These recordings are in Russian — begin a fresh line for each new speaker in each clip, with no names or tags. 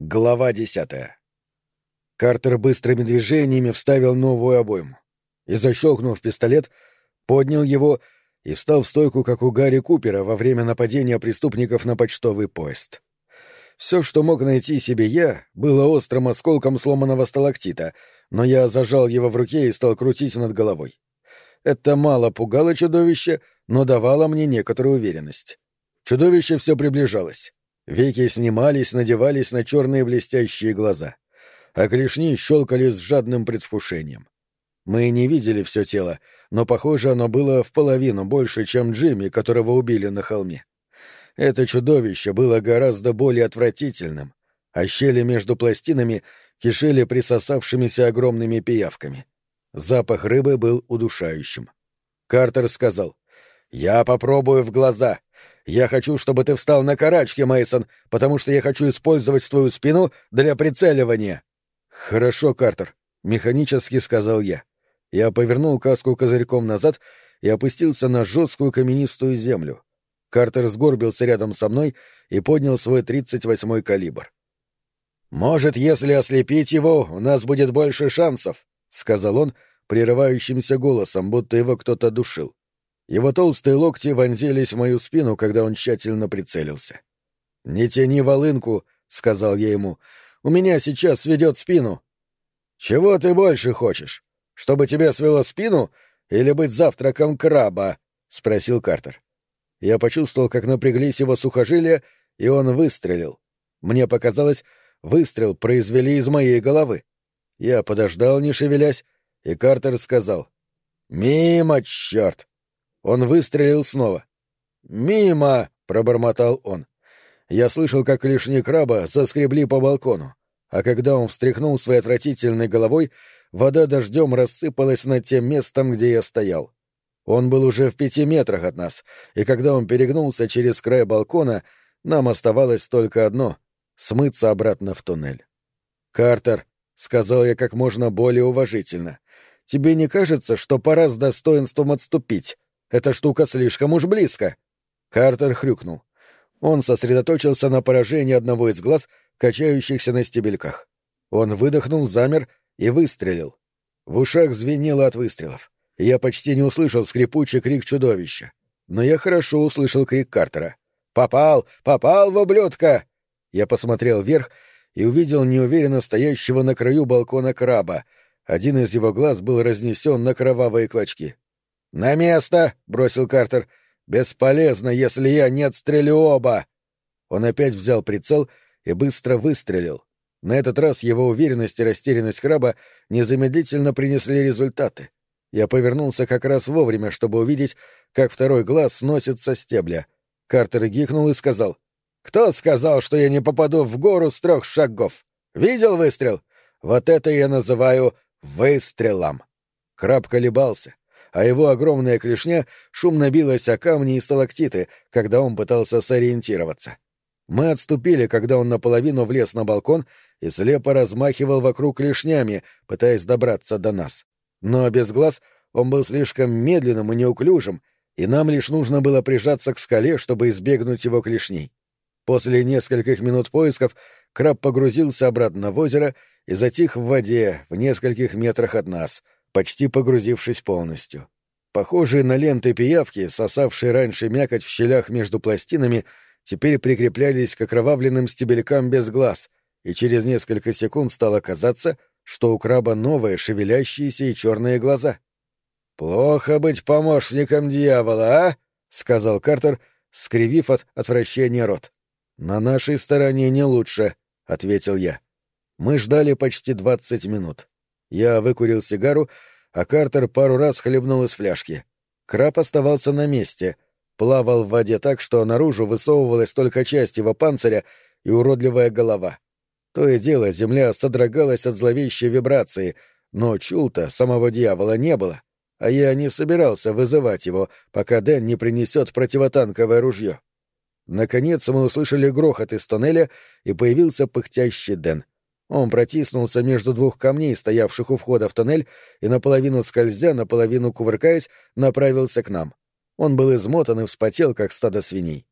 Глава десятая. Картер быстрыми движениями вставил новую обойму и, защелкнув пистолет, поднял его и встал в стойку, как у Гарри Купера во время нападения преступников на почтовый поезд. Все, что мог найти себе я, было острым осколком сломанного сталактита, но я зажал его в руке и стал крутить над головой. Это мало пугало чудовище, но давало мне некоторую уверенность. Чудовище все приближалось. Веки снимались, надевались на черные блестящие глаза, а клешни щелкали с жадным предвкушением. Мы не видели все тело, но, похоже, оно было в половину больше, чем Джимми, которого убили на холме. Это чудовище было гораздо более отвратительным, а щели между пластинами кишели присосавшимися огромными пиявками. Запах рыбы был удушающим. Картер сказал, «Я попробую в глаза. Я хочу, чтобы ты встал на карачки, Мейсон, потому что я хочу использовать твою спину для прицеливания». «Хорошо, Картер», — механически сказал я. Я повернул каску козырьком назад и опустился на жесткую каменистую землю. Картер сгорбился рядом со мной и поднял свой 38-й калибр. «Может, если ослепить его, у нас будет больше шансов», — сказал он прерывающимся голосом, будто его кто-то душил. Его толстые локти вонзились в мою спину, когда он тщательно прицелился. «Не тяни волынку», — сказал я ему. «У меня сейчас сведет спину». «Чего ты больше хочешь? Чтобы тебе свело спину или быть завтраком краба?» — спросил Картер. Я почувствовал, как напряглись его сухожилия, и он выстрелил. Мне показалось, выстрел произвели из моей головы. Я подождал, не шевелясь, и Картер сказал. «Мимо, черт!» Он выстрелил снова. «Мимо!» — пробормотал он. Я слышал, как клешни краба заскребли по балкону, а когда он встряхнул своей отвратительной головой, вода дождем рассыпалась над тем местом, где я стоял. Он был уже в пяти метрах от нас, и когда он перегнулся через край балкона, нам оставалось только одно — смыться обратно в туннель. «Картер», — сказал я как можно более уважительно, — «тебе не кажется, что пора с достоинством отступить? Эта штука слишком уж близко». Картер хрюкнул. Он сосредоточился на поражении одного из глаз, качающихся на стебельках. Он выдохнул, замер и выстрелил. В ушах звенело от выстрелов. Я почти не услышал скрипучий крик чудовища. Но я хорошо услышал крик Картера. «Попал! Попал в ублюдка!» Я посмотрел вверх и увидел неуверенно стоящего на краю балкона краба. Один из его глаз был разнесен на кровавые клочки. «На место!» — бросил Картер. «Бесполезно, если я не отстрелю оба!» Он опять взял прицел и быстро выстрелил. На этот раз его уверенность и растерянность краба незамедлительно принесли результаты. Я повернулся как раз вовремя, чтобы увидеть, как второй глаз сносит со стебля. Картер гикнул и сказал. «Кто сказал, что я не попаду в гору с трех шагов? Видел выстрел? Вот это я называю выстрелом!» Краб колебался, а его огромная клешня шумно билась о камни и сталактиты, когда он пытался сориентироваться. Мы отступили, когда он наполовину влез на балкон и слепо размахивал вокруг клешнями, пытаясь добраться до нас. Но без глаз он был слишком медленным и неуклюжим, и нам лишь нужно было прижаться к скале, чтобы избегнуть его клешней. После нескольких минут поисков краб погрузился обратно в озеро и затих в воде в нескольких метрах от нас, почти погрузившись полностью. Похожие на ленты пиявки, сосавшие раньше мякоть в щелях между пластинами, теперь прикреплялись к окровавленным стебелькам без глаз, и через несколько секунд стало казаться, что у краба новые шевелящиеся и черные глаза. «Плохо быть помощником дьявола, а?» — сказал Картер, скривив от отвращения рот. «На нашей стороне не лучше», — ответил я. Мы ждали почти двадцать минут. Я выкурил сигару, а Картер пару раз хлебнул из фляжки. Краб оставался на месте, плавал в воде так, что наружу высовывалась только часть его панциря и уродливая голова. То и дело земля содрогалась от зловещей вибрации, но чулта самого дьявола не было, а я не собирался вызывать его, пока Дэн не принесет противотанковое ружье. Наконец мы услышали грохот из тоннеля, и появился пыхтящий Дэн. Он протиснулся между двух камней, стоявших у входа в тоннель, и наполовину скользя, наполовину кувыркаясь, направился к нам. Он был измотан и вспотел, как стадо свиней.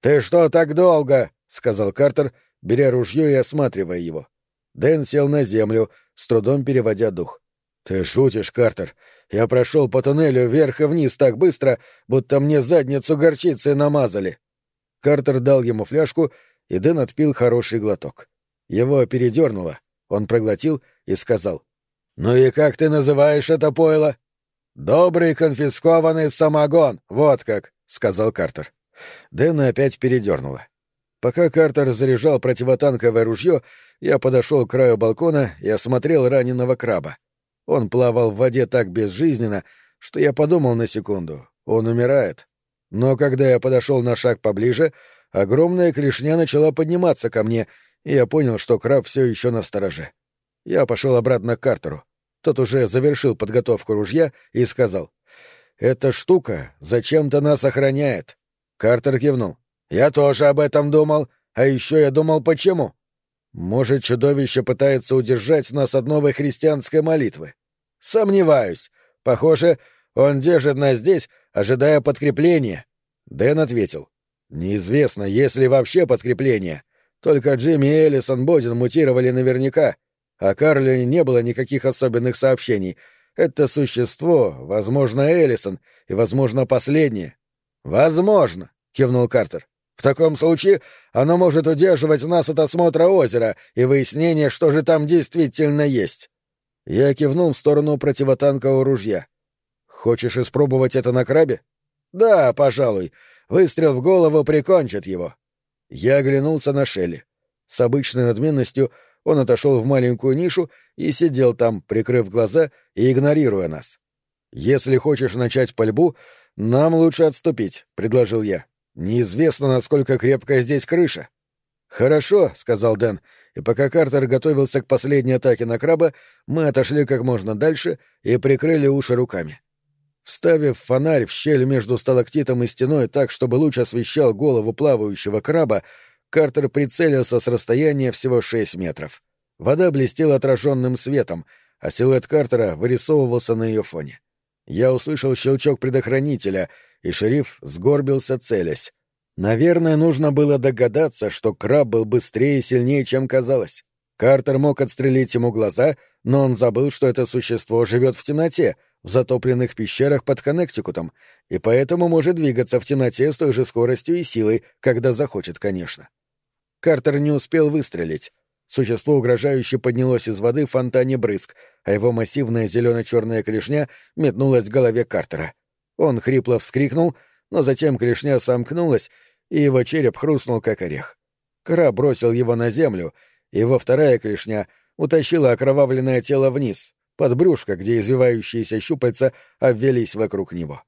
«Ты что так долго?» — сказал Картер, беря ружье и осматривая его. Дэн сел на землю, с трудом переводя дух. «Ты шутишь, Картер. Я прошел по туннелю вверх и вниз так быстро, будто мне задницу горчицей намазали». Картер дал ему фляжку, и Дэн отпил хороший глоток. Его передернуло, он проглотил и сказал. «Ну и как ты называешь это пойло?» «Добрый конфискованный самогон, вот как», — сказал Картер. Дэна опять передернуло. Пока Картер заряжал противотанковое ружье, я подошел к краю балкона и осмотрел раненого краба. Он плавал в воде так безжизненно, что я подумал на секунду, он умирает. Но когда я подошел на шаг поближе, огромная клешня начала подниматься ко мне, и я понял, что краб все еще на стороже. Я пошел обратно к Картеру. Тот уже завершил подготовку ружья и сказал. «Эта штука зачем-то нас охраняет». Картер кивнул. «Я тоже об этом думал. А еще я думал, почему?» «Может, чудовище пытается удержать нас от новой христианской молитвы?» «Сомневаюсь. Похоже, он держит нас здесь, ожидая подкрепления». Дэн ответил. «Неизвестно, есть ли вообще подкрепление. Только Джимми и Эллисон Бодин мутировали наверняка. О Карле не было никаких особенных сообщений. Это существо, возможно, Эллисон, и, возможно, последнее. «Возможно», — кивнул Картер. «В таком случае оно может удерживать нас от осмотра озера и выяснения, что же там действительно есть». Я кивнул в сторону противотанкового ружья. «Хочешь испробовать это на крабе?» «Да, пожалуй. Выстрел в голову прикончит его». Я оглянулся на Шелли. С обычной надменностью он отошел в маленькую нишу и сидел там, прикрыв глаза и игнорируя нас. «Если хочешь начать пальбу, нам лучше отступить», — предложил я. «Неизвестно, насколько крепкая здесь крыша». «Хорошо», — сказал Дэн, и пока Картер готовился к последней атаке на краба, мы отошли как можно дальше и прикрыли уши руками. Вставив фонарь в щель между сталактитом и стеной так, чтобы луч освещал голову плавающего краба, Картер прицелился с расстояния всего шесть метров. Вода блестела отраженным светом, а силуэт Картера вырисовывался на ее фоне. Я услышал щелчок предохранителя, и шериф сгорбился, целясь. Наверное, нужно было догадаться, что краб был быстрее и сильнее, чем казалось. Картер мог отстрелить ему глаза, но он забыл, что это существо живет в темноте, в затопленных пещерах под Коннектикутом, и поэтому может двигаться в темноте с той же скоростью и силой, когда захочет, конечно. Картер не успел выстрелить. Существо угрожающе поднялось из воды в фонтане брызг, а его массивная зелено-черная клешня метнулась к голове Картера. Он хрипло вскрикнул, но затем клешня сомкнулась, и его череп хрустнул, как орех. Кра бросил его на землю, и его вторая клешня утащила окровавленное тело вниз, под брюшко, где извивающиеся щупальца обвелись вокруг него.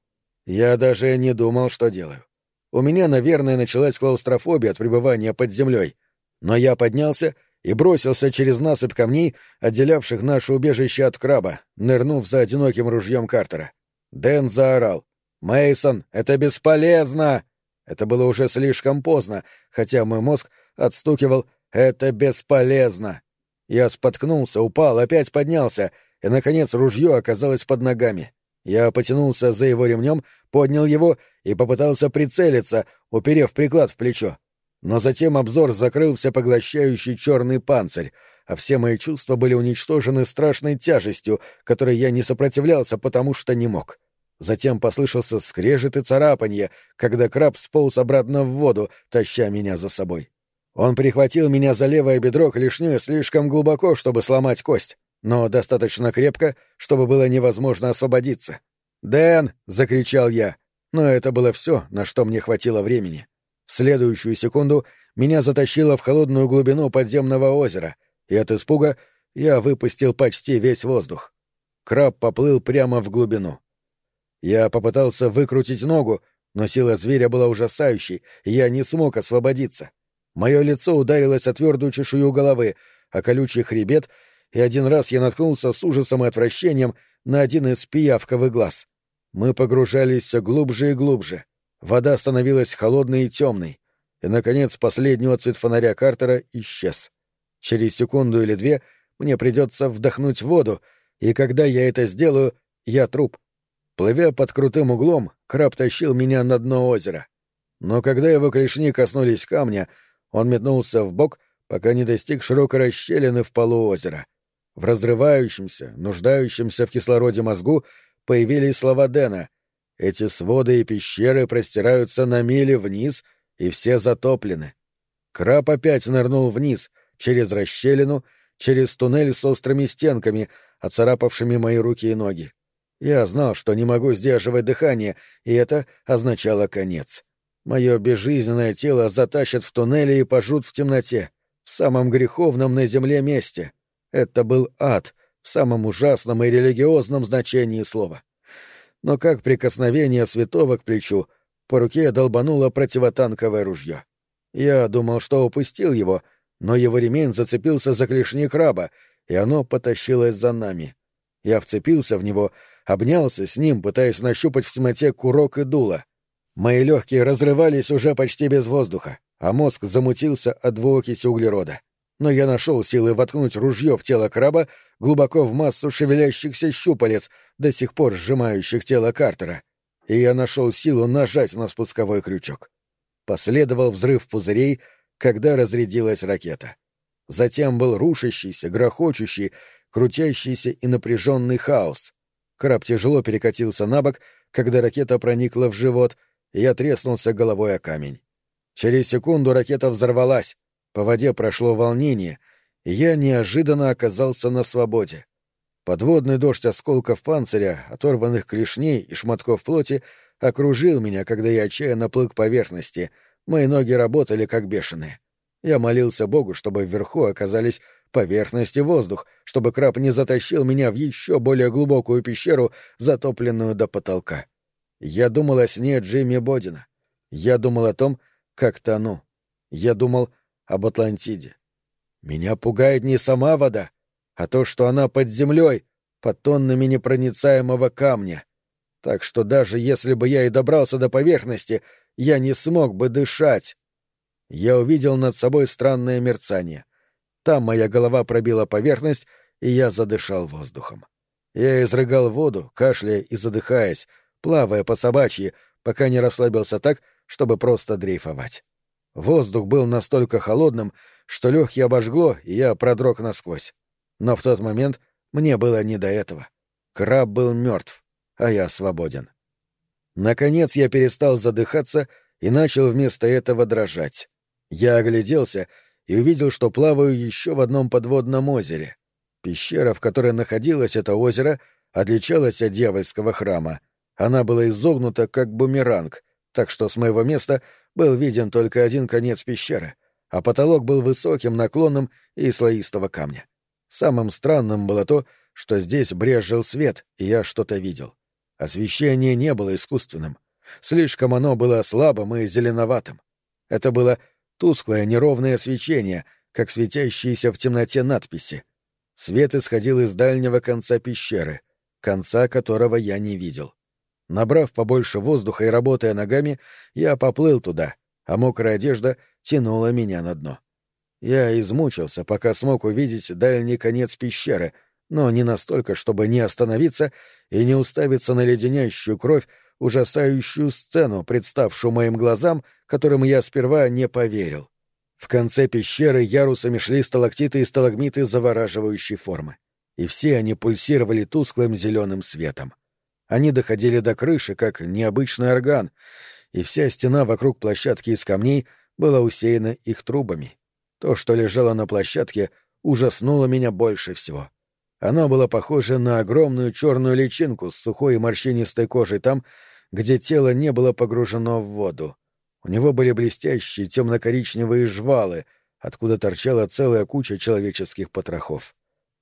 Я даже не думал, что делаю. У меня, наверное, началась клаустрофобия от пребывания под землей. Но я поднялся и бросился через насыпь камней, отделявших наше убежище от краба, нырнув за одиноким ружьем Картера. Дэн заорал. Мейсон, это бесполезно! Это было уже слишком поздно, хотя мой мозг отстукивал «это бесполезно». Я споткнулся, упал, опять поднялся, и, наконец, ружье оказалось под ногами. Я потянулся за его ремнем, поднял его и попытался прицелиться, уперев приклад в плечо. Но затем обзор закрыл всепоглощающий черный панцирь, а все мои чувства были уничтожены страшной тяжестью, которой я не сопротивлялся, потому что не мог. Затем послышался скрежет и царапанье, когда краб сполз обратно в воду, таща меня за собой. Он прихватил меня за левое бедро клешнёй слишком глубоко, чтобы сломать кость но достаточно крепко, чтобы было невозможно освободиться. «Дэн!» — закричал я. Но это было все, на что мне хватило времени. В следующую секунду меня затащило в холодную глубину подземного озера, и от испуга я выпустил почти весь воздух. Краб поплыл прямо в глубину. Я попытался выкрутить ногу, но сила зверя была ужасающей, и я не смог освободиться. Мое лицо ударилось о твердую чешую головы, а колючий хребет и один раз я наткнулся с ужасом и отвращением на один из пиявковых глаз. Мы погружались все глубже и глубже. Вода становилась холодной и темной. И, наконец, последний отцвет фонаря Картера исчез. Через секунду или две мне придется вдохнуть воду, и когда я это сделаю, я труп. Плывя под крутым углом, краб тащил меня на дно озера. Но когда его клешни коснулись камня, он метнулся в бок, пока не достиг широкой расщелины в полу озера. В разрывающемся, нуждающемся в кислороде мозгу появились слова Дэна. Эти своды и пещеры простираются на мили вниз, и все затоплены. Краб опять нырнул вниз, через расщелину, через туннель с острыми стенками, оцарапавшими мои руки и ноги. Я знал, что не могу сдерживать дыхание, и это означало конец. Мое безжизненное тело затащат в туннели и пожрут в темноте, в самом греховном на земле месте. Это был ад в самом ужасном и религиозном значении слова. Но как прикосновение святого к плечу, по руке долбануло противотанковое ружье. Я думал, что упустил его, но его ремень зацепился за клешни краба, и оно потащилось за нами. Я вцепился в него, обнялся с ним, пытаясь нащупать в темноте курок и дуло. Мои легкие разрывались уже почти без воздуха, а мозг замутился от двуокиси углерода. Но я нашел силы воткнуть ружье в тело краба глубоко в массу шевелящихся щупалец, до сих пор сжимающих тело Картера. И я нашел силу нажать на спусковой крючок. Последовал взрыв пузырей, когда разрядилась ракета. Затем был рушащийся, грохочущий, крутящийся и напряженный хаос. Краб тяжело перекатился на бок, когда ракета проникла в живот, и я треснулся головой о камень. Через секунду ракета взорвалась, по воде прошло волнение, и я неожиданно оказался на свободе. Подводный дождь осколков панциря, оторванных клешней и шматков плоти окружил меня, когда я отчаянно плыл к поверхности. Мои ноги работали как бешеные. Я молился Богу, чтобы вверху оказались поверхность и воздух, чтобы краб не затащил меня в еще более глубокую пещеру, затопленную до потолка. Я думал о сне Джимми Бодина. Я думал о том, как тону. Я думал об Атлантиде. Меня пугает не сама вода, а то, что она под землей, под тоннами непроницаемого камня. Так что даже если бы я и добрался до поверхности, я не смог бы дышать. Я увидел над собой странное мерцание. Там моя голова пробила поверхность, и я задышал воздухом. Я изрыгал воду, кашляя и задыхаясь, плавая по собачьи, пока не расслабился так, чтобы просто дрейфовать. Воздух был настолько холодным, что легкие обожгло, и я продрог насквозь. Но в тот момент мне было не до этого. Краб был мертв, а я свободен. Наконец я перестал задыхаться и начал вместо этого дрожать. Я огляделся и увидел, что плаваю еще в одном подводном озере. Пещера, в которой находилось это озеро, отличалась от дьявольского храма. Она была изогнута, как бумеранг, так что с моего места был виден только один конец пещеры, а потолок был высоким, наклонным и слоистого камня. Самым странным было то, что здесь брезжил свет, и я что-то видел. Освещение не было искусственным. Слишком оно было слабым и зеленоватым. Это было тусклое неровное свечение, как светящиеся в темноте надписи. Свет исходил из дальнего конца пещеры, конца которого я не видел. Набрав побольше воздуха и работая ногами, я поплыл туда, а мокрая одежда тянула меня на дно. Я измучился, пока смог увидеть дальний конец пещеры, но не настолько, чтобы не остановиться и не уставиться на леденящую кровь, ужасающую сцену, представшую моим глазам, которым я сперва не поверил. В конце пещеры ярусами шли сталактиты и сталагмиты завораживающей формы, и все они пульсировали тусклым зеленым светом. Они доходили до крыши, как необычный орган, и вся стена вокруг площадки из камней была усеяна их трубами. То, что лежало на площадке, ужаснуло меня больше всего. Оно было похоже на огромную черную личинку с сухой и морщинистой кожей там, где тело не было погружено в воду. У него были блестящие темно-коричневые жвалы, откуда торчала целая куча человеческих потрохов.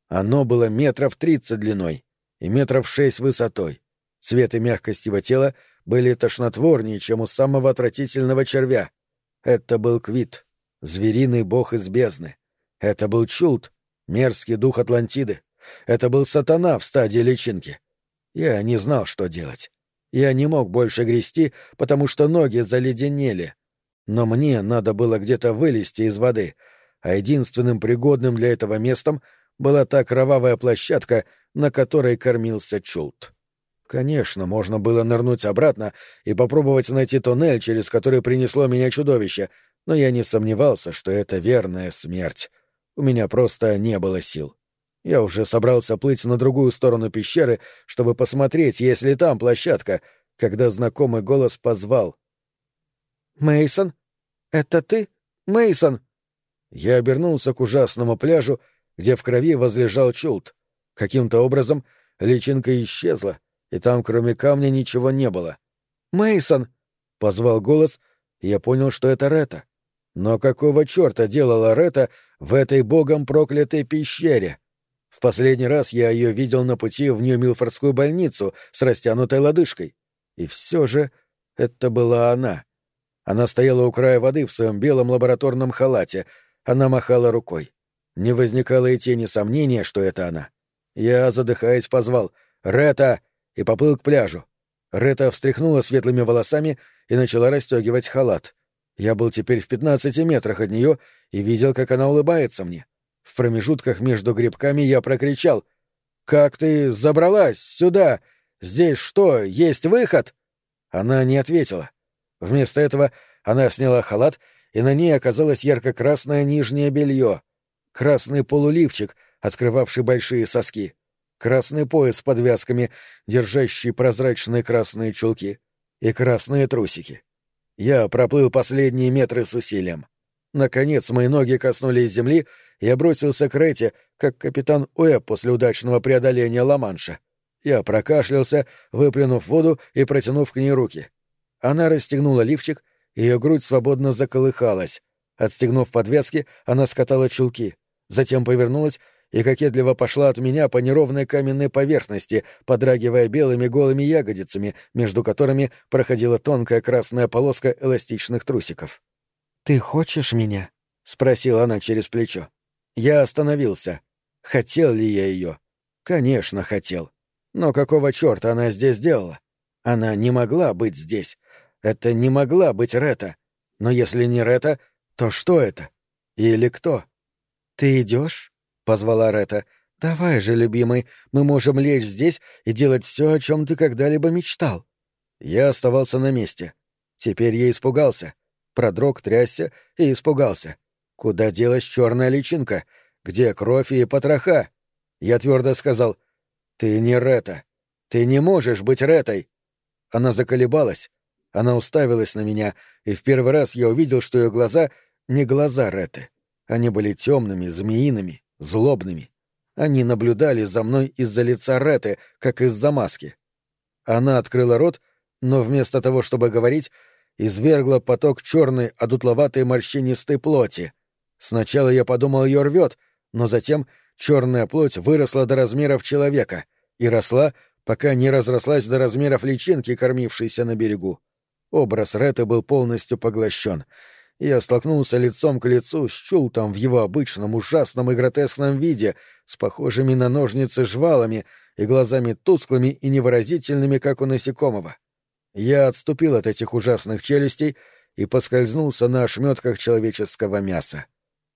Оно было метров тридцать длиной и метров шесть высотой. Цвет и мягкость его тела были тошнотворнее, чем у самого отвратительного червя. Это был Квит, звериный бог из бездны. Это был Чулт, мерзкий дух Атлантиды. Это был сатана в стадии личинки. Я не знал, что делать. Я не мог больше грести, потому что ноги заледенели. Но мне надо было где-то вылезти из воды, а единственным пригодным для этого местом была та кровавая площадка, на которой кормился Чулт. Конечно, можно было нырнуть обратно и попробовать найти туннель, через который принесло меня чудовище, но я не сомневался, что это верная смерть. У меня просто не было сил. Я уже собрался плыть на другую сторону пещеры, чтобы посмотреть, есть ли там площадка, когда знакомый голос позвал. Мейсон, это ты, Мейсон? Я обернулся к ужасному пляжу, где в крови возлежал Чулт. Каким-то образом личинка исчезла, и там, кроме камня, ничего не было. Мейсон! позвал голос, и я понял, что это Рета. Но какого черта делала Рета в этой богом проклятой пещере? В последний раз я ее видел на пути в Нью-Милфордскую больницу с растянутой лодыжкой. И все же это была она. Она стояла у края воды в своем белом лабораторном халате. Она махала рукой. Не возникало и тени сомнения, что это она. Я, задыхаясь, позвал «Рета!» И поплыл к пляжу. Рета встряхнула светлыми волосами и начала расстегивать халат. Я был теперь в пятнадцати метрах от нее и видел, как она улыбается мне. В промежутках между грибками я прокричал «Как ты забралась сюда? Здесь что, есть выход?» Она не ответила. Вместо этого она сняла халат, и на ней оказалось ярко-красное нижнее белье, красный полуливчик, открывавший большие соски, красный пояс с подвязками, держащий прозрачные красные чулки, и красные трусики. Я проплыл последние метры с усилием. Наконец мои ноги коснулись земли, я бросился к Рете, как капитан Уэб после удачного преодоления Ла-Манша. Я прокашлялся, выплюнув воду и протянув к ней руки. Она расстегнула лифчик, ее грудь свободно заколыхалась. Отстегнув подвески, она скатала чулки. Затем повернулась и кокетливо пошла от меня по неровной каменной поверхности, подрагивая белыми голыми ягодицами, между которыми проходила тонкая красная полоска эластичных трусиков. «Ты хочешь меня?» — спросила она через плечо. Я остановился. Хотел ли я ее? Конечно, хотел. Но какого черта она здесь делала? Она не могла быть здесь. Это не могла быть Рета. Но если не Рета, то что это? Или кто? «Ты идешь? Позвала Рета. «Давай же, любимый, мы можем лечь здесь и делать все, о чем ты когда-либо мечтал». Я оставался на месте. Теперь я испугался. Продрог, трясся и испугался. Куда делась черная личинка? Где кровь и потроха? Я твердо сказал — «Ты не Рета. Ты не можешь быть Ретой!» Она заколебалась. Она уставилась на меня, и в первый раз я увидел, что ее глаза — не глаза Реты. Они были темными, змеиными, злобными. Они наблюдали за мной из-за лица Реты, как из-за маски. Она открыла рот, но вместо того, чтобы говорить, извергла поток черной, одутловатой морщинистой плоти. Сначала я подумал, ее рвет, но затем черная плоть выросла до размеров человека, и росла, пока не разрослась до размеров личинки, кормившейся на берегу. Образ Ретта был полностью поглощен. Я столкнулся лицом к лицу с Чултом в его обычном ужасном и гротескном виде, с похожими на ножницы жвалами и глазами тусклыми и невыразительными, как у насекомого. Я отступил от этих ужасных челюстей и поскользнулся на ошметках человеческого мяса.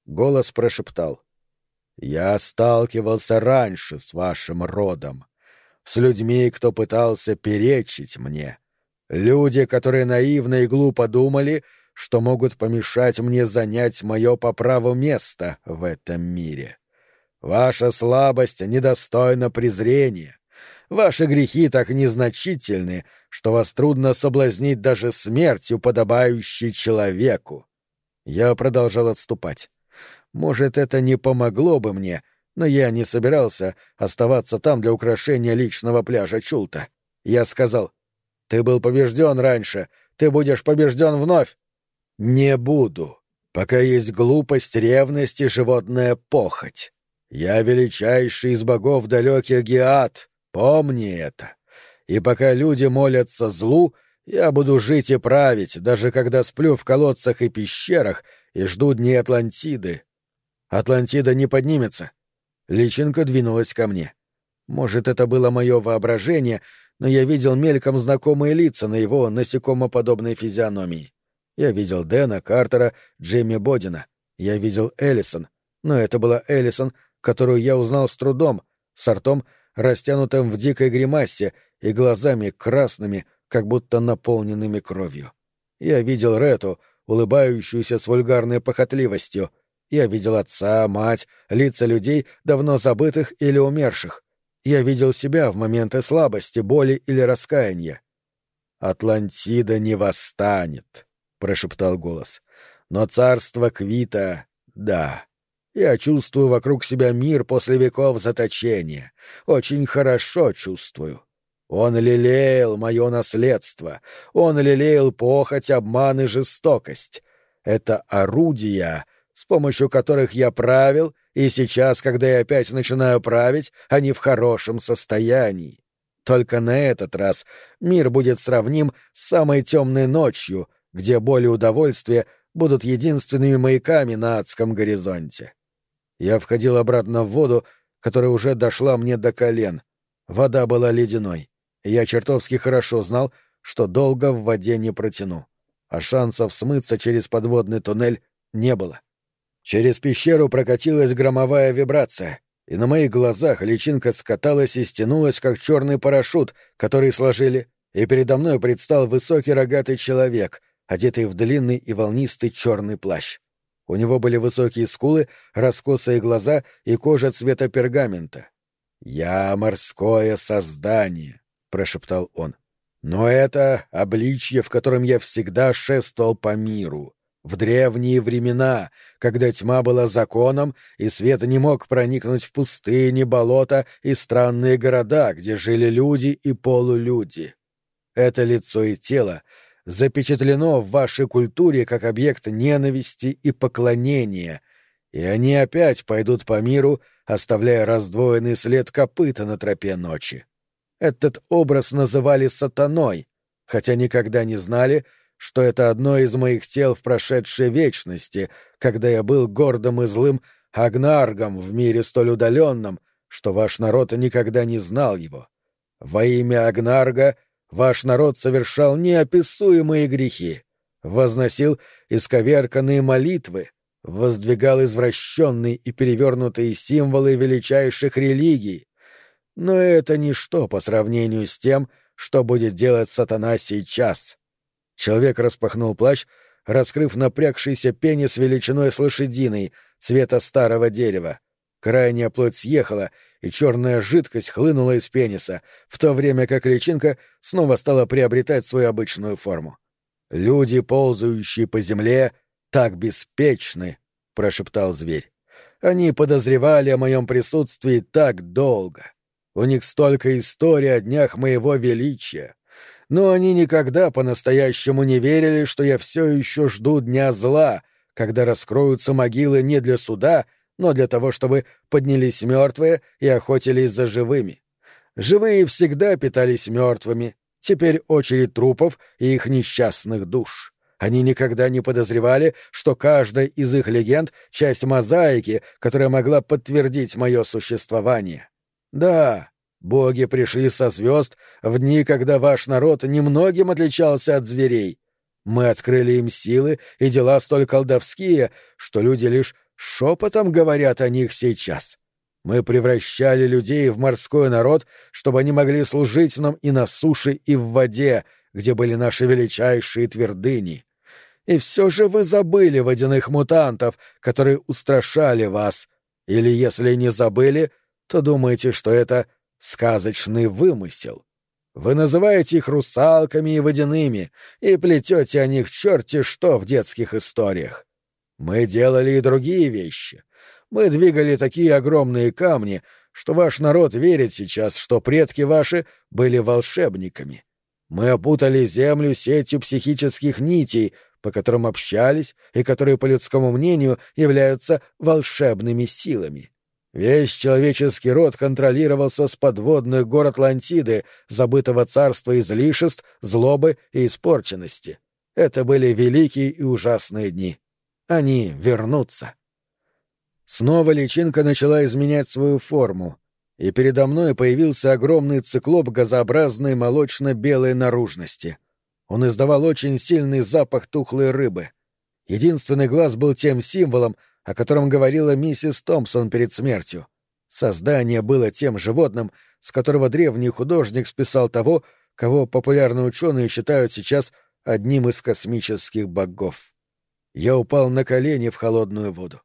Голос прошептал. «Я сталкивался раньше с вашим родом с людьми, кто пытался перечить мне. Люди, которые наивно и глупо думали, что могут помешать мне занять мое по праву место в этом мире. Ваша слабость недостойна презрения. Ваши грехи так незначительны, что вас трудно соблазнить даже смертью, подобающей человеку. Я продолжал отступать. Может, это не помогло бы мне — но я не собирался оставаться там для украшения личного пляжа Чулта. Я сказал, «Ты был побежден раньше, ты будешь побежден вновь». «Не буду, пока есть глупость, ревность и животная похоть. Я величайший из богов далеких Геат, помни это. И пока люди молятся злу, я буду жить и править, даже когда сплю в колодцах и пещерах и жду дней Атлантиды. Атлантида не поднимется, Личинка двинулась ко мне. Может, это было мое воображение, но я видел мельком знакомые лица на его насекомоподобной физиономии. Я видел Дэна, Картера, Джейми Бодина. Я видел Эллисон. Но это была Эллисон, которую я узнал с трудом, с ртом, растянутым в дикой гримасе и глазами красными, как будто наполненными кровью. Я видел Рету, улыбающуюся с вульгарной похотливостью. Я видел отца, мать, лица людей, давно забытых или умерших. Я видел себя в моменты слабости, боли или раскаяния. «Атлантида не восстанет», — прошептал голос. «Но царство Квита — да. Я чувствую вокруг себя мир после веков заточения. Очень хорошо чувствую. Он лелеял мое наследство. Он лелеял похоть, обман и жестокость. Это орудия, с помощью которых я правил, и сейчас, когда я опять начинаю править, они в хорошем состоянии. Только на этот раз мир будет сравним с самой темной ночью, где боль и удовольствие будут единственными маяками на адском горизонте. Я входил обратно в воду, которая уже дошла мне до колен. Вода была ледяной. И я чертовски хорошо знал, что долго в воде не протяну. А шансов смыться через подводный туннель не было. Через пещеру прокатилась громовая вибрация, и на моих глазах личинка скаталась и стянулась, как черный парашют, который сложили, и передо мной предстал высокий рогатый человек, одетый в длинный и волнистый черный плащ. У него были высокие скулы, раскосые глаза и кожа цвета пергамента. «Я морское создание», — прошептал он. «Но это обличье, в котором я всегда шествовал по миру в древние времена, когда тьма была законом, и свет не мог проникнуть в пустыни, болота и странные города, где жили люди и полулюди. Это лицо и тело запечатлено в вашей культуре как объект ненависти и поклонения, и они опять пойдут по миру, оставляя раздвоенный след копыта на тропе ночи. Этот образ называли сатаной, хотя никогда не знали, что это одно из моих тел в прошедшей вечности, когда я был гордым и злым Агнаргом в мире столь удаленном, что ваш народ никогда не знал его. Во имя Агнарга ваш народ совершал неописуемые грехи, возносил исковерканные молитвы, воздвигал извращенные и перевернутые символы величайших религий. Но это ничто по сравнению с тем, что будет делать сатана сейчас. Человек распахнул плащ, раскрыв напрягшийся пенис величиной с лошадиной, цвета старого дерева. Крайняя плоть съехала, и черная жидкость хлынула из пениса, в то время как личинка снова стала приобретать свою обычную форму. «Люди, ползающие по земле, так беспечны», — прошептал зверь. «Они подозревали о моем присутствии так долго. У них столько историй о днях моего величия но они никогда по-настоящему не верили, что я все еще жду дня зла, когда раскроются могилы не для суда, но для того, чтобы поднялись мертвые и охотились за живыми. Живые всегда питались мертвыми, теперь очередь трупов и их несчастных душ. Они никогда не подозревали, что каждая из их легенд — часть мозаики, которая могла подтвердить мое существование. Да, Боги пришли со звезд в дни, когда ваш народ немногим отличался от зверей. Мы открыли им силы и дела столь колдовские, что люди лишь шепотом говорят о них сейчас. Мы превращали людей в морской народ, чтобы они могли служить нам и на суше, и в воде, где были наши величайшие твердыни. И все же вы забыли водяных мутантов, которые устрашали вас. Или, если не забыли, то думаете, что это сказочный вымысел. Вы называете их русалками и водяными и плетете о них черти что в детских историях. Мы делали и другие вещи. Мы двигали такие огромные камни, что ваш народ верит сейчас, что предки ваши были волшебниками. Мы опутали землю сетью психических нитей, по которым общались и которые, по людскому мнению, являются волшебными силами. Весь человеческий род контролировался с подводных гор Атлантиды, забытого царства излишеств, злобы и испорченности. Это были великие и ужасные дни. Они вернутся. Снова личинка начала изменять свою форму, и передо мной появился огромный циклоп газообразной молочно-белой наружности. Он издавал очень сильный запах тухлой рыбы. Единственный глаз был тем символом, о котором говорила миссис Томпсон перед смертью. Создание было тем животным, с которого древний художник списал того, кого популярные ученые считают сейчас одним из космических богов. Я упал на колени в холодную воду.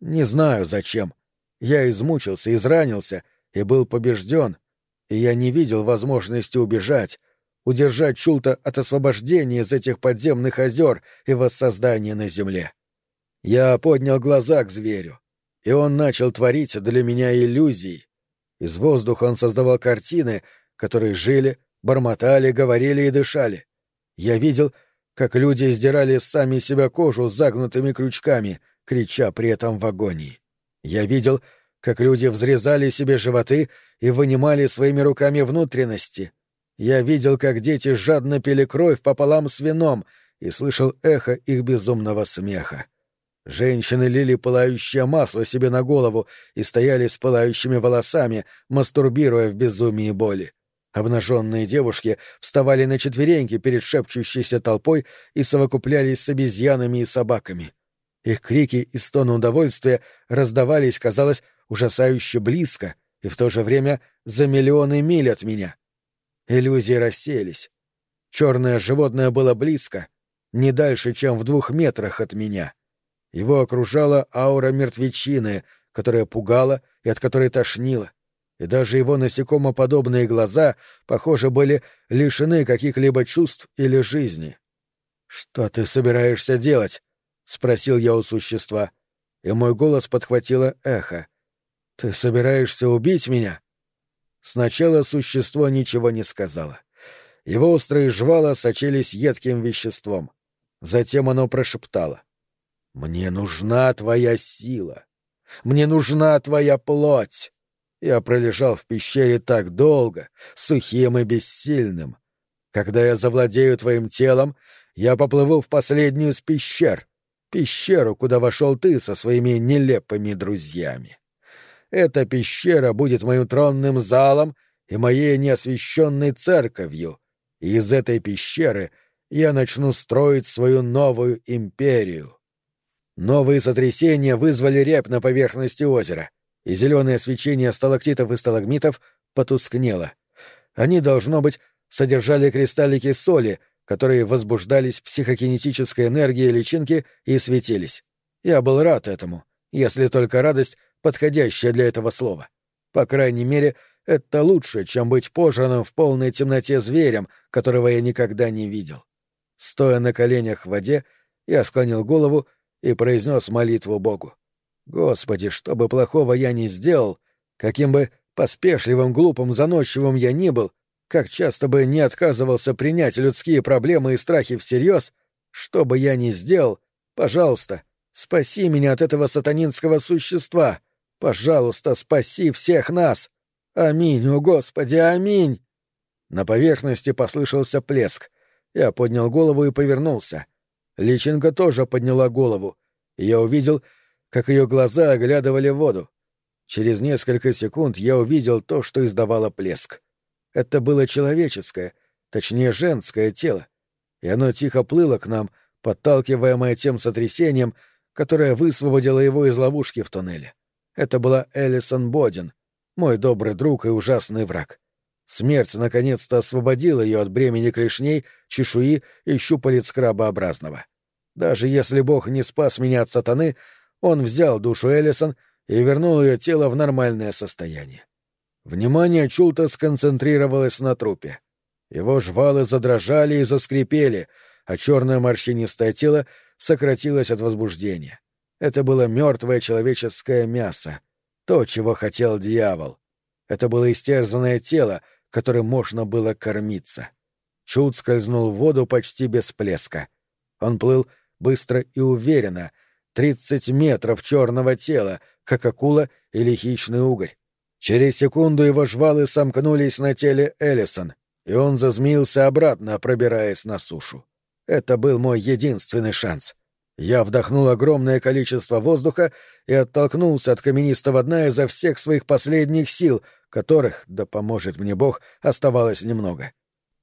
Не знаю, зачем. Я измучился, изранился и был побежден, и я не видел возможности убежать, удержать Чулта от освобождения из этих подземных озер и воссоздания на земле. Я поднял глаза к зверю, и он начал творить для меня иллюзии. Из воздуха он создавал картины, которые жили, бормотали, говорили и дышали. Я видел, как люди издирали сами себя кожу загнутыми крючками, крича при этом в агонии. Я видел, как люди взрезали себе животы и вынимали своими руками внутренности. Я видел, как дети жадно пили кровь пополам с вином и слышал эхо их безумного смеха. Женщины лили пылающее масло себе на голову и стояли с пылающими волосами, мастурбируя в безумии боли. Обнаженные девушки вставали на четвереньки перед шепчущейся толпой и совокуплялись с обезьянами и собаками. Их крики и стоны удовольствия раздавались, казалось, ужасающе близко и в то же время за миллионы миль от меня. Иллюзии рассеялись. Черное животное было близко, не дальше, чем в двух метрах от меня. Его окружала аура мертвечины, которая пугала и от которой тошнила и даже его насекомоподобные глаза, похоже, были лишены каких-либо чувств или жизни. «Что ты собираешься делать?» — спросил я у существа, и мой голос подхватило эхо. «Ты собираешься убить меня?» Сначала существо ничего не сказала. Его острые жвала сочились едким веществом. Затем оно прошептало. «Мне нужна твоя сила. Мне нужна твоя плоть. Я пролежал в пещере так долго, сухим и бессильным. Когда я завладею твоим телом, я поплыву в последнюю из пещер, пещеру, куда вошел ты со своими нелепыми друзьями. Эта пещера будет моим тронным залом и моей неосвященной церковью, и из этой пещеры я начну строить свою новую империю. Новые сотрясения вызвали рябь на поверхности озера — и зеленое свечение сталактитов и сталагмитов потускнело. Они, должно быть, содержали кристаллики соли, которые возбуждались психокинетической энергией личинки и светились. Я был рад этому, если только радость подходящая для этого слова. По крайней мере, это лучше, чем быть пожранным в полной темноте зверем, которого я никогда не видел. Стоя на коленях в воде, я склонил голову и произнес молитву Богу. Господи, что бы плохого я ни сделал, каким бы поспешливым, глупым, заносчивым я ни был, как часто бы не отказывался принять людские проблемы и страхи всерьез, что бы я ни сделал, пожалуйста, спаси меня от этого сатанинского существа. Пожалуйста, спаси всех нас. Аминь, о Господи, аминь. На поверхности послышался плеск. Я поднял голову и повернулся. Личинка тоже подняла голову. Я увидел, как ее глаза оглядывали воду. Через несколько секунд я увидел то, что издавало плеск. Это было человеческое, точнее женское тело, и оно тихо плыло к нам, подталкиваемое тем сотрясением, которое высвободило его из ловушки в туннеле. Это была Элисон Бодин, мой добрый друг и ужасный враг. Смерть наконец-то освободила ее от бремени клешней, чешуи и щупалец крабообразного. Даже если Бог не спас меня от сатаны, он взял душу Эллисон и вернул ее тело в нормальное состояние. Внимание Чулта сконцентрировалось на трупе. Его жвалы задрожали и заскрипели, а черное морщинистое тело сократилось от возбуждения. Это было мертвое человеческое мясо, то, чего хотел дьявол. Это было истерзанное тело, которым можно было кормиться. Чуд скользнул в воду почти без плеска. Он плыл быстро и уверенно, Тридцать метров черного тела, как акула или хищный угорь. Через секунду его жвалы сомкнулись на теле Эллисон, и он зазмеился обратно, пробираясь на сушу. Это был мой единственный шанс. Я вдохнул огромное количество воздуха и оттолкнулся от каменистого дна изо всех своих последних сил, которых, да поможет мне Бог, оставалось немного.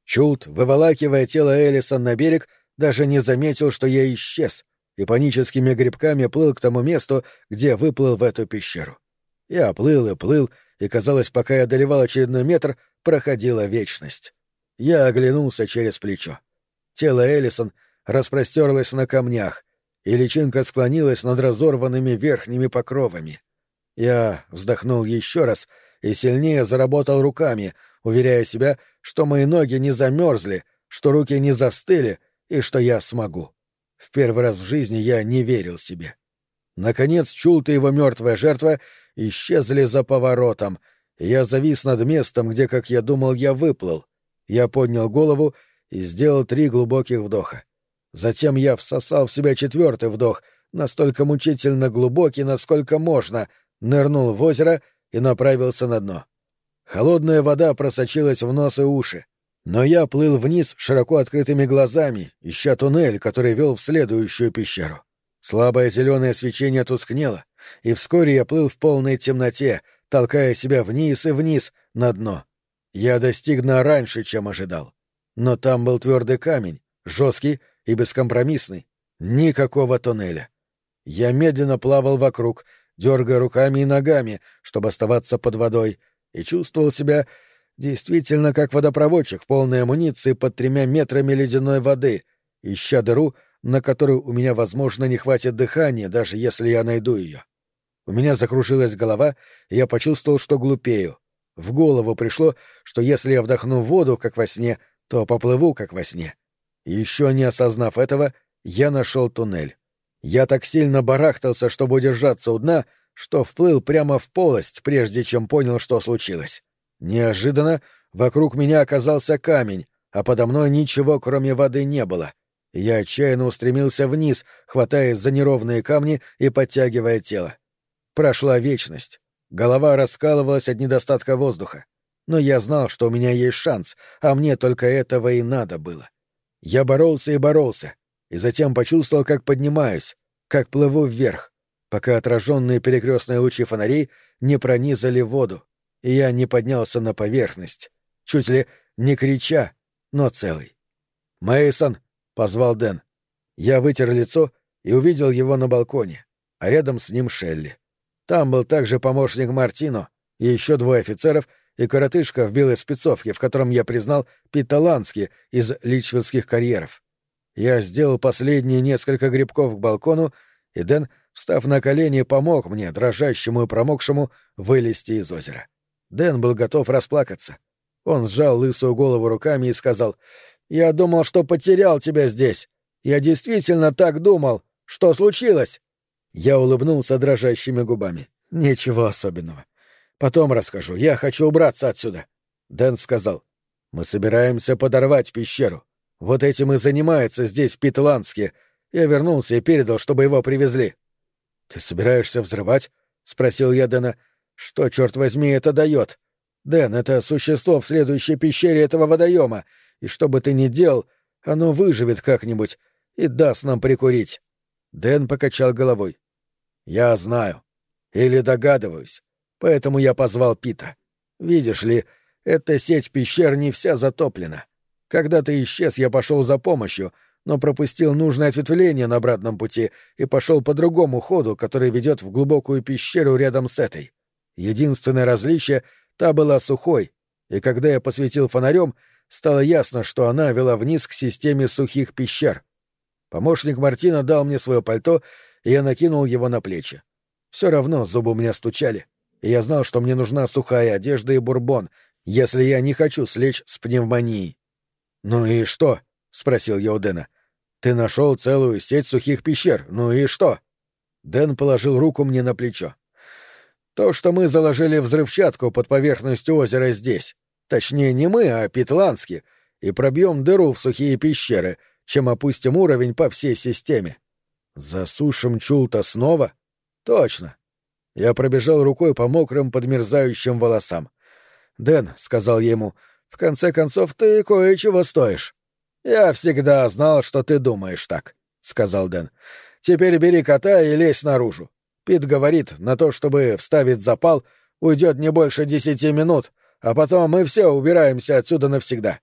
Чулт, выволакивая тело Эллисон на берег, даже не заметил, что я исчез — и паническими грибками плыл к тому месту, где выплыл в эту пещеру. Я плыл и плыл, и, казалось, пока я одолевал очередной метр, проходила вечность. Я оглянулся через плечо. Тело Эллисон распростерлось на камнях, и личинка склонилась над разорванными верхними покровами. Я вздохнул еще раз и сильнее заработал руками, уверяя себя, что мои ноги не замерзли, что руки не застыли и что я смогу. В первый раз в жизни я не верил себе. Наконец Чулт и его мертвая жертва исчезли за поворотом, я завис над местом, где, как я думал, я выплыл. Я поднял голову и сделал три глубоких вдоха. Затем я всосал в себя четвертый вдох, настолько мучительно глубокий, насколько можно, нырнул в озеро и направился на дно. Холодная вода просочилась в нос и уши. Но я плыл вниз широко открытыми глазами, ища туннель, который вел в следующую пещеру. Слабое зеленое свечение тускнело, и вскоре я плыл в полной темноте, толкая себя вниз и вниз на дно. Я достиг дна раньше, чем ожидал. Но там был твердый камень, жесткий и бескомпромиссный. Никакого туннеля. Я медленно плавал вокруг, дергая руками и ногами, чтобы оставаться под водой, и чувствовал себя действительно как водопроводчик в полной амуниции под тремя метрами ледяной воды, ища дыру, на которую у меня, возможно, не хватит дыхания, даже если я найду ее. У меня закружилась голова, и я почувствовал, что глупею. В голову пришло, что если я вдохну воду, как во сне, то поплыву, как во сне. Еще не осознав этого, я нашел туннель. Я так сильно барахтался, чтобы удержаться у дна, что вплыл прямо в полость, прежде чем понял, что случилось. Неожиданно вокруг меня оказался камень, а подо мной ничего, кроме воды, не было — я отчаянно устремился вниз, хватаясь за неровные камни и подтягивая тело. Прошла вечность. Голова раскалывалась от недостатка воздуха. Но я знал, что у меня есть шанс, а мне только этого и надо было. Я боролся и боролся, и затем почувствовал, как поднимаюсь, как плыву вверх, пока отраженные перекрестные лучи фонарей не пронизали воду, и я не поднялся на поверхность, чуть ли не крича, но целый. Мейсон, — позвал Дэн. Я вытер лицо и увидел его на балконе, а рядом с ним Шелли. Там был также помощник Мартино и еще двое офицеров и коротышка в белой спецовке, в котором я признал Питалански из личвудских карьеров. Я сделал последние несколько грибков к балкону, и Дэн, встав на колени, помог мне, дрожащему и промокшему, вылезти из озера. Дэн был готов расплакаться. Он сжал лысую голову руками и сказал я думал, что потерял тебя здесь. Я действительно так думал. Что случилось?» Я улыбнулся дрожащими губами. «Ничего особенного. Потом расскажу. Я хочу убраться отсюда». Дэн сказал. «Мы собираемся подорвать пещеру. Вот этим и занимается здесь Питландский. Я вернулся и передал, чтобы его привезли». «Ты собираешься взрывать?» — спросил я Дэна. «Что, черт возьми, это дает?» «Дэн, это существо в следующей пещере этого водоема и что бы ты ни делал, оно выживет как-нибудь и даст нам прикурить. Дэн покачал головой. Я знаю. Или догадываюсь. Поэтому я позвал Пита. Видишь ли, эта сеть пещер не вся затоплена. Когда ты исчез, я пошел за помощью, но пропустил нужное ответвление на обратном пути и пошел по другому ходу, который ведет в глубокую пещеру рядом с этой. Единственное различие — та была сухой, и когда я посветил фонарем, стало ясно, что она вела вниз к системе сухих пещер. Помощник Мартина дал мне свое пальто, и я накинул его на плечи. Все равно зубы у меня стучали, и я знал, что мне нужна сухая одежда и бурбон, если я не хочу слечь с пневмонией. «Ну и что?» — спросил я у Дэна. «Ты нашел целую сеть сухих пещер. Ну и что?» Дэн положил руку мне на плечо. «То, что мы заложили взрывчатку под поверхностью озера здесь. Точнее, не мы, а Петлански, и пробьем дыру в сухие пещеры, чем опустим уровень по всей системе. Засушим Чулта снова? Точно. Я пробежал рукой по мокрым подмерзающим волосам. «Дэн», — сказал ему, — «в конце концов ты кое-чего стоишь». «Я всегда знал, что ты думаешь так», — сказал Дэн. «Теперь бери кота и лезь наружу. Пит говорит, на то, чтобы вставить запал, уйдет не больше десяти минут, а потом мы все убираемся отсюда навсегда.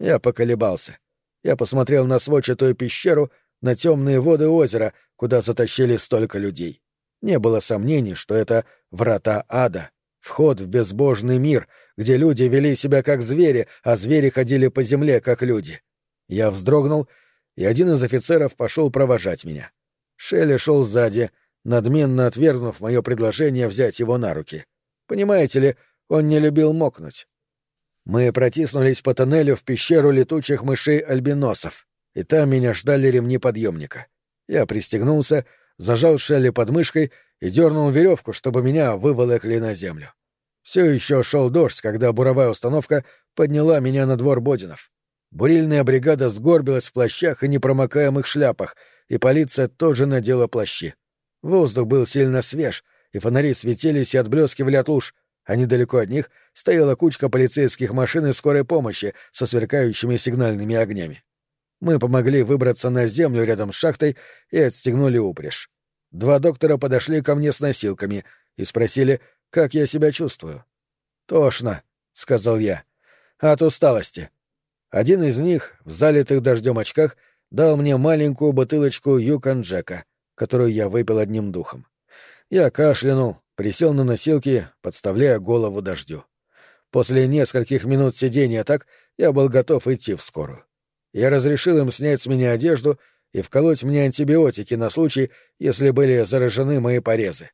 Я поколебался. Я посмотрел на сводчатую пещеру, на темные воды озера, куда затащили столько людей. Не было сомнений, что это врата ада, вход в безбожный мир, где люди вели себя как звери, а звери ходили по земле как люди. Я вздрогнул, и один из офицеров пошел провожать меня. Шелли шел сзади, надменно отвергнув мое предложение взять его на руки. Понимаете ли, он не любил мокнуть. Мы протиснулись по тоннелю в пещеру летучих мышей-альбиносов, и там меня ждали ремни подъемника. Я пристегнулся, зажал Шелли под мышкой и дернул веревку, чтобы меня выволокли на землю. Все еще шел дождь, когда буровая установка подняла меня на двор Бодинов. Бурильная бригада сгорбилась в плащах и непромокаемых шляпах, и полиция тоже надела плащи. Воздух был сильно свеж, и фонари светились и отблескивали от луж, а недалеко от них стояла кучка полицейских машин и скорой помощи со сверкающими сигнальными огнями. Мы помогли выбраться на землю рядом с шахтой и отстегнули упряжь. Два доктора подошли ко мне с носилками и спросили, как я себя чувствую. «Тошно», — сказал я, — «от усталости». Один из них, в залитых дождем очках, дал мне маленькую бутылочку Юкон Джека, которую я выпил одним духом. Я кашлянул, присел на носилки, подставляя голову дождю. После нескольких минут сидения так я был готов идти в скорую. Я разрешил им снять с меня одежду и вколоть мне антибиотики на случай, если были заражены мои порезы.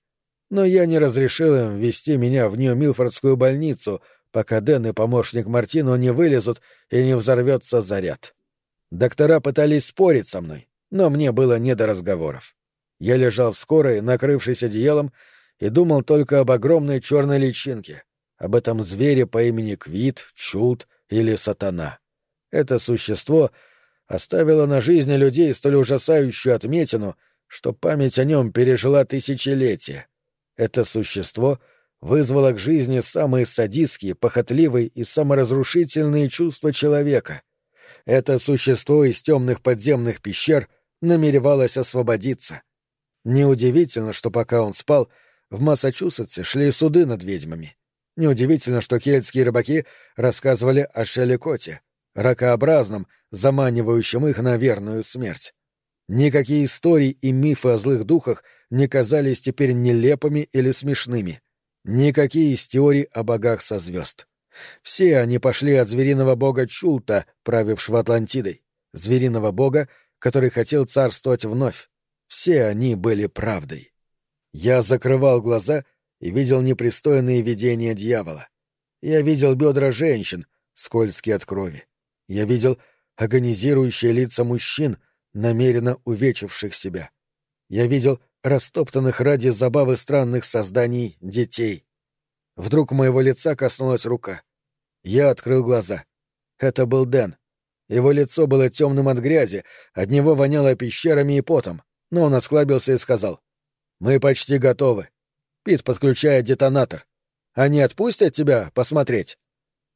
Но я не разрешил им вести меня в Нью-Милфордскую больницу, пока Дэн и помощник Мартино не вылезут и не взорвется заряд. Доктора пытались спорить со мной, но мне было не до разговоров. Я лежал в скорой, накрывшись одеялом, и думал только об огромной черной личинке, об этом звере по имени Квит, Чулт или Сатана. Это существо оставило на жизни людей столь ужасающую отметину, что память о нем пережила тысячелетия. Это существо вызвало к жизни самые садистские, похотливые и саморазрушительные чувства человека. Это существо из темных подземных пещер намеревалось освободиться — Неудивительно, что пока он спал, в Массачусетсе шли суды над ведьмами. Неудивительно, что кельтские рыбаки рассказывали о шеликоте, ракообразном, заманивающем их на верную смерть. Никакие истории и мифы о злых духах не казались теперь нелепыми или смешными. Никакие из теорий о богах со звезд. Все они пошли от звериного бога Чулта, правившего Атлантидой, звериного бога, который хотел царствовать вновь, все они были правдой. Я закрывал глаза и видел непристойные видения дьявола. Я видел бедра женщин, скользкие от крови. Я видел агонизирующие лица мужчин, намеренно увечивших себя. Я видел растоптанных ради забавы странных созданий детей. Вдруг моего лица коснулась рука. Я открыл глаза. Это был Дэн. Его лицо было темным от грязи, от него воняло пещерами и потом но он осклабился и сказал. «Мы почти готовы. Пит подключает детонатор. Они отпустят тебя посмотреть?»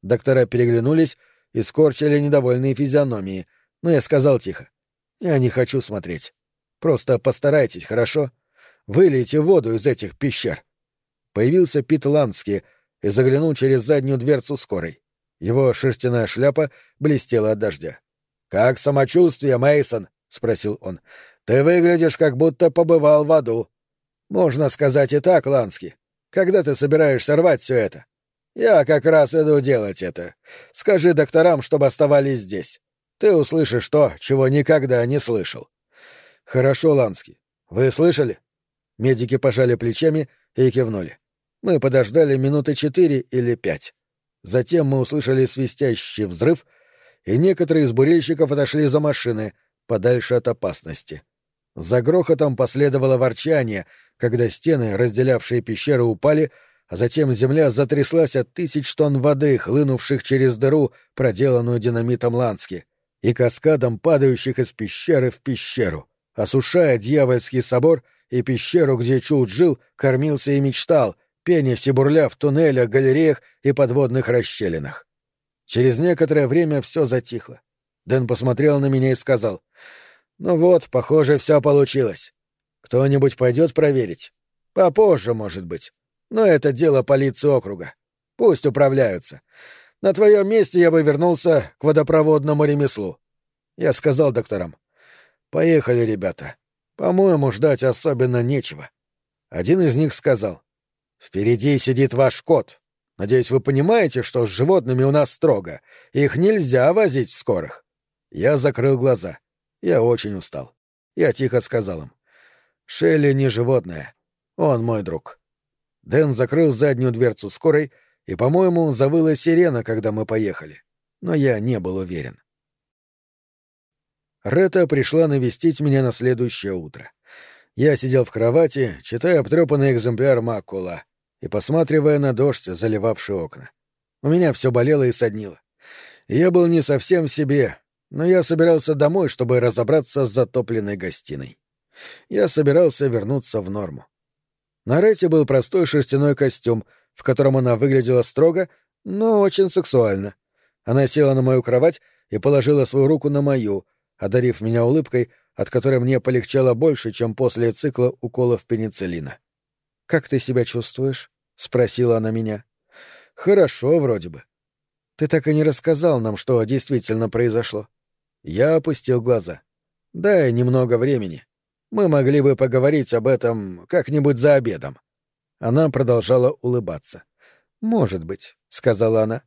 Доктора переглянулись и скорчили недовольные физиономии, но я сказал тихо. «Я не хочу смотреть. Просто постарайтесь, хорошо? Вылейте воду из этих пещер». Появился Пит Лански и заглянул через заднюю дверцу скорой. Его шерстяная шляпа блестела от дождя. «Как самочувствие, Мейсон? спросил он. Ты выглядишь, как будто побывал в аду. Можно сказать и так, Лански. Когда ты собираешься рвать все это? Я как раз иду делать это. Скажи докторам, чтобы оставались здесь. Ты услышишь то, чего никогда не слышал. Хорошо, Лански. Вы слышали? Медики пожали плечами и кивнули. Мы подождали минуты четыре или пять. Затем мы услышали свистящий взрыв, и некоторые из бурильщиков отошли за машины, подальше от опасности. За грохотом последовало ворчание, когда стены, разделявшие пещеры, упали, а затем земля затряслась от тысяч тонн воды, хлынувших через дыру, проделанную динамитом Лански, и каскадом падающих из пещеры в пещеру, осушая дьявольский собор и пещеру, где Чулт жил, кормился и мечтал, пенясь и бурля в туннелях, галереях и подводных расщелинах. Через некоторое время все затихло. Дэн посмотрел на меня и сказал — ну вот, похоже, все получилось. Кто-нибудь пойдет проверить? Попозже, может быть. Но это дело полиции округа. Пусть управляются. На твоем месте я бы вернулся к водопроводному ремеслу. Я сказал докторам. Поехали, ребята. По-моему, ждать особенно нечего. Один из них сказал. Впереди сидит ваш кот. Надеюсь, вы понимаете, что с животными у нас строго. Их нельзя возить в скорых. Я закрыл глаза. Я очень устал. Я тихо сказал им. Шелли не животное. Он мой друг. Дэн закрыл заднюю дверцу скорой, и, по-моему, завыла сирена, когда мы поехали. Но я не был уверен. Рета пришла навестить меня на следующее утро. Я сидел в кровати, читая обтрепанный экземпляр Маккула и посматривая на дождь, заливавший окна. У меня все болело и соднило. Я был не совсем в себе, но я собирался домой, чтобы разобраться с затопленной гостиной. Я собирался вернуться в норму. На Рете был простой шерстяной костюм, в котором она выглядела строго, но очень сексуально. Она села на мою кровать и положила свою руку на мою, одарив меня улыбкой, от которой мне полегчало больше, чем после цикла уколов пенициллина. «Как ты себя чувствуешь?» — спросила она меня. «Хорошо, вроде бы. Ты так и не рассказал нам, что действительно произошло». Я опустил глаза. «Дай немного времени. Мы могли бы поговорить об этом как-нибудь за обедом». Она продолжала улыбаться. «Может быть», — сказала она.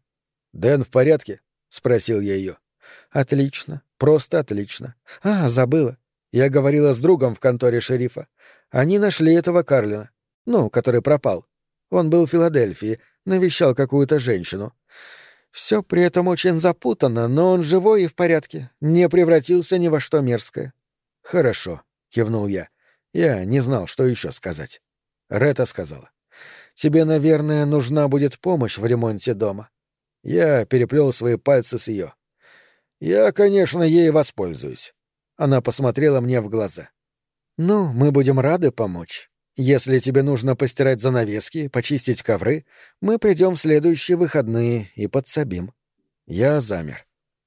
«Дэн в порядке?» — спросил я ее. «Отлично. Просто отлично. А, забыла. Я говорила с другом в конторе шерифа. Они нашли этого Карлина. Ну, который пропал. Он был в Филадельфии, навещал какую-то женщину. Все при этом очень запутанно, но он живой и в порядке, не превратился ни во что мерзкое. «Хорошо», — кивнул я. Я не знал, что еще сказать. Рета сказала. «Тебе, наверное, нужна будет помощь в ремонте дома». Я переплел свои пальцы с ее. «Я, конечно, ей воспользуюсь». Она посмотрела мне в глаза. «Ну, мы будем рады помочь. Если тебе нужно постирать занавески, почистить ковры, мы придем в следующие выходные и подсобим». Я замер.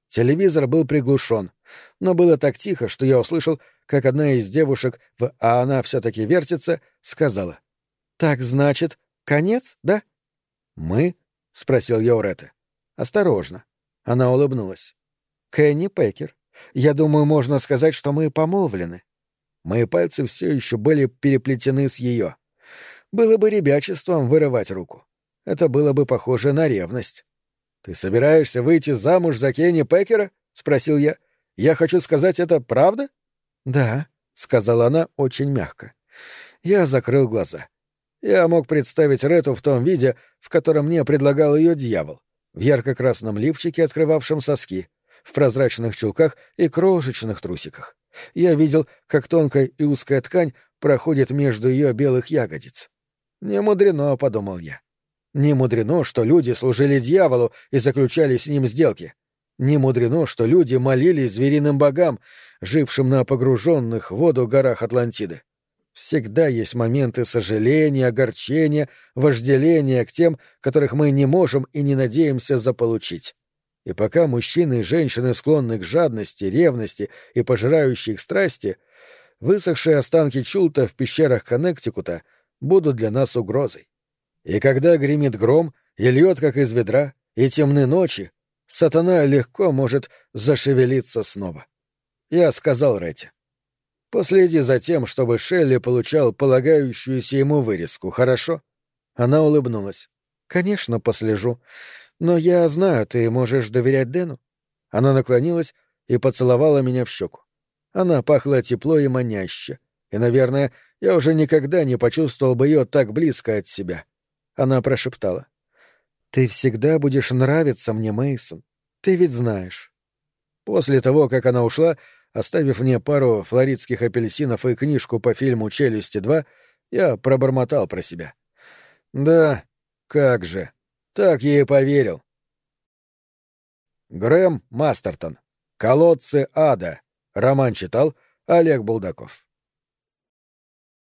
Телевизор был приглушен, но было так тихо, что я услышал, как одна из девушек в «А она все-таки вертится» сказала. «Так значит, конец, да?» «Мы?» — спросил я у Ретты. «Осторожно». Она улыбнулась. «Кенни Пекер, я думаю, можно сказать, что мы помолвлены». Мои пальцы все еще были переплетены с ее. Было бы ребячеством вырывать руку. Это было бы похоже на ревность. «Ты собираешься выйти замуж за Кенни Пекера?» — спросил я. «Я хочу сказать, это правда?» «Да», — сказала она очень мягко. Я закрыл глаза. Я мог представить Рету в том виде, в котором мне предлагал ее дьявол. В ярко-красном лифчике, открывавшем соски, в прозрачных чулках и крошечных трусиках. Я видел, как тонкая и узкая ткань проходит между ее белых ягодиц. «Не мудрено», — подумал я. «Не мудрено, что люди служили дьяволу и заключали с ним сделки. Не мудрено, что люди молились звериным богам, жившим на погруженных в воду горах Атлантиды. Всегда есть моменты сожаления, огорчения, вожделения к тем, которых мы не можем и не надеемся заполучить. И пока мужчины и женщины склонны к жадности, ревности и пожирающей их страсти, высохшие останки Чулта в пещерах Коннектикута будут для нас угрозой. И когда гремит гром и льет, как из ведра, и темны ночи, сатана легко может зашевелиться снова. Я сказал Ретти. Последи за тем, чтобы Шелли получал полагающуюся ему вырезку, хорошо? Она улыбнулась. Конечно, послежу. Но я знаю, ты можешь доверять Дэну. Она наклонилась и поцеловала меня в щеку. Она пахла тепло и маняще, и, наверное, я уже никогда не почувствовал бы ее так близко от себя. Она прошептала. «Ты всегда будешь нравиться мне, Мейсон. Ты ведь знаешь». После того, как она ушла, оставив мне пару флоридских апельсинов и книжку по фильму «Челюсти 2», я пробормотал про себя. «Да, как же». Так я и поверил. Грэм Мастертон. «Колодцы ада». Роман читал Олег Булдаков.